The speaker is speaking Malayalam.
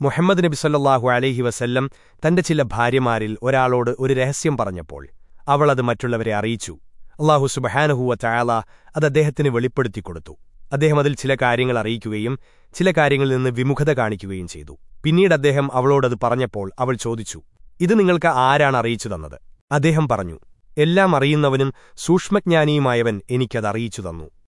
മുഹമ്മദ് നബി സല്ലാഹു അലൈഹി വസല്ലം തന്റെ ചില ഭാര്യമാരിൽ ഒരാളോട് ഒരു രഹസ്യം പറഞ്ഞപ്പോൾ അവൾ അത് മറ്റുള്ളവരെ അറിയിച്ചു. അള്ളാഹു സുബഹാനഹുവ ചായാല അത് അദ്ദേഹത്തിന് വെളിപ്പെടുത്തിക്കൊടുത്തു അദ്ദേഹം അതിൽ ചില കാര്യങ്ങൾ അറിയിക്കുകയും ചില കാര്യങ്ങളിൽ നിന്ന് വിമുഖത കാണിക്കുകയും ചെയ്തു. പിന്നീട് അദ്ദേഹം അവളോടത് പറഞ്ഞപ്പോൾ അവൾ ചോദിച്ചു ഇത് നിങ്ങൾക്ക് ആരാണ് അറിയിച്ചു തന്നത്? അദ്ദേഹം പറഞ്ഞു എല്ലാം അറിയുന്നവനും സൂക്ഷ്മജ്ഞാനിയുമായവൻ എനിക്കത് അറിയിച്ചു തന്നു.